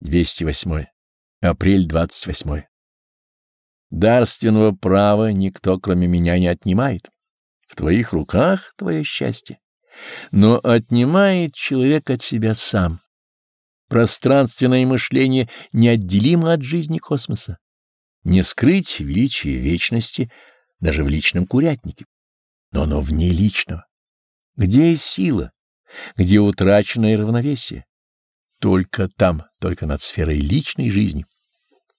208. Апрель 28. Дарственного права никто, кроме меня, не отнимает. В твоих руках твое счастье. Но отнимает человек от себя сам. Пространственное мышление неотделимо от жизни космоса. Не скрыть величие вечности даже в личном курятнике. Но оно вне личного. Где сила? Где утраченное равновесие? Только там, только над сферой личной жизни.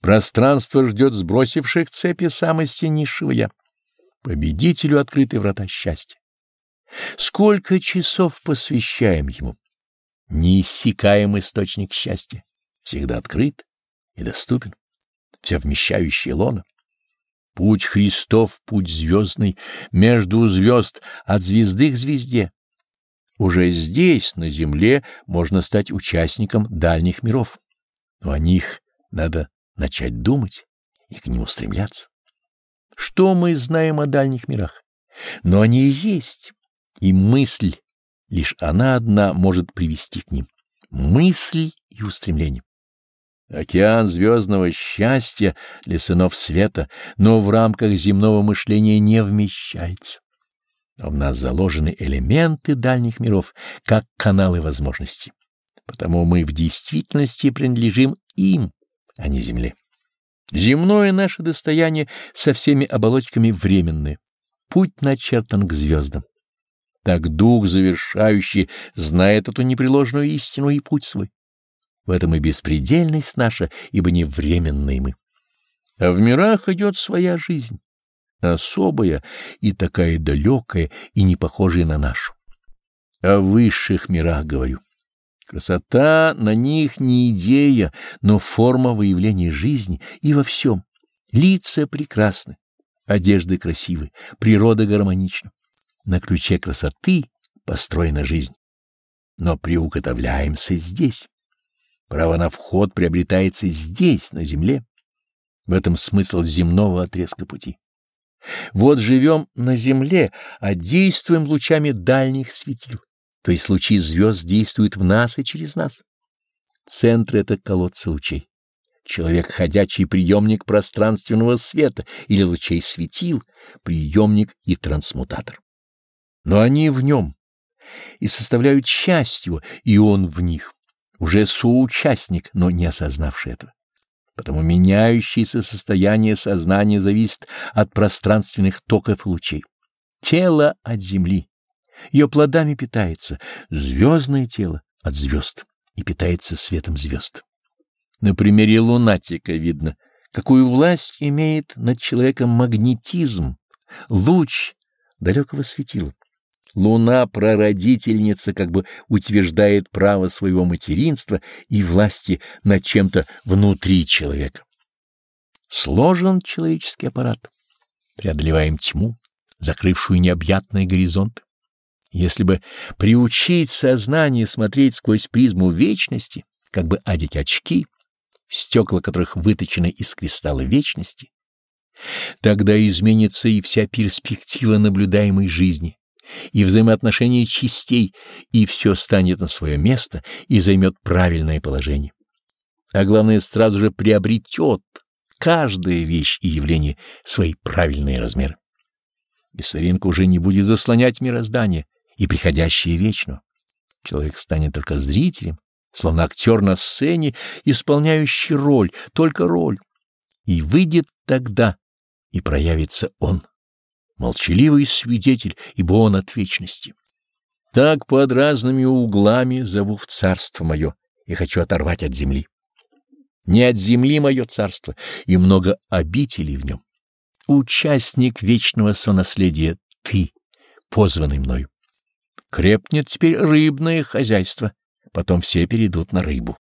Пространство ждет сбросивших цепи самости низшего «я». Победителю открыты врата счастья. Сколько часов посвящаем ему? Неиссякаем источник счастья, всегда открыт и доступен, все вмещающий лона. Путь Христов, путь звездный, между звезд, от звезды к звезде. Уже здесь, на земле, можно стать участником дальних миров. Но о них надо начать думать и к ним устремляться. Что мы знаем о дальних мирах? Но они и есть, и мысль, лишь она одна может привести к ним. Мысль и устремление. Океан звездного счастья для сынов света, но в рамках земного мышления не вмещается. В нас заложены элементы дальних миров, как каналы возможностей. Потому мы в действительности принадлежим им, а не Земле. Земное наше достояние со всеми оболочками временное. Путь начертан к звездам. Так дух завершающий знает эту непреложную истину и путь свой. В этом и беспредельность наша, ибо не временные мы. А в мирах идет своя жизнь особая и такая далекая и не похожая на нашу. О высших мирах говорю. Красота на них не идея, но форма выявления жизни и во всем. Лица прекрасны, одежды красивы, природа гармонична. На ключе красоты построена жизнь. Но приуготовляемся здесь. Право на вход приобретается здесь, на земле. В этом смысл земного отрезка пути. Вот живем на земле, а действуем лучами дальних светил, то есть лучи звезд действуют в нас и через нас. Центр — это колодцы лучей. Человек — ходячий приемник пространственного света или лучей светил, приемник и трансмутатор. Но они в нем и составляют часть его, и он в них, уже соучастник, но не осознавший этого. Потому меняющееся состояние сознания зависит от пространственных токов лучей. Тело от земли. Ее плодами питается. Звездное тело от звезд и питается светом звезд. На примере лунатика видно, какую власть имеет над человеком магнетизм, луч далекого светила. Луна, прародительница, как бы утверждает право своего материнства и власти над чем-то внутри человека. Сложен человеческий аппарат. Преодолеваем тьму, закрывшую необъятные горизонты. Если бы приучить сознание смотреть сквозь призму вечности, как бы одеть очки, стекла которых выточены из кристалла вечности, тогда изменится и вся перспектива наблюдаемой жизни и взаимоотношения частей, и все станет на свое место и займет правильное положение. А главное, сразу же приобретет каждая вещь и явление свои правильные размеры. Бессаренко уже не будет заслонять мироздание и приходящее вечно. Человек станет только зрителем, словно актер на сцене, исполняющий роль, только роль. И выйдет тогда, и проявится он молчаливый свидетель, ибо он от вечности. Так под разными углами зову в царство мое и хочу оторвать от земли. Не от земли мое царство, и много обителей в нем. Участник вечного сонаследия ты, позванный мною. Крепнет теперь рыбное хозяйство, потом все перейдут на рыбу.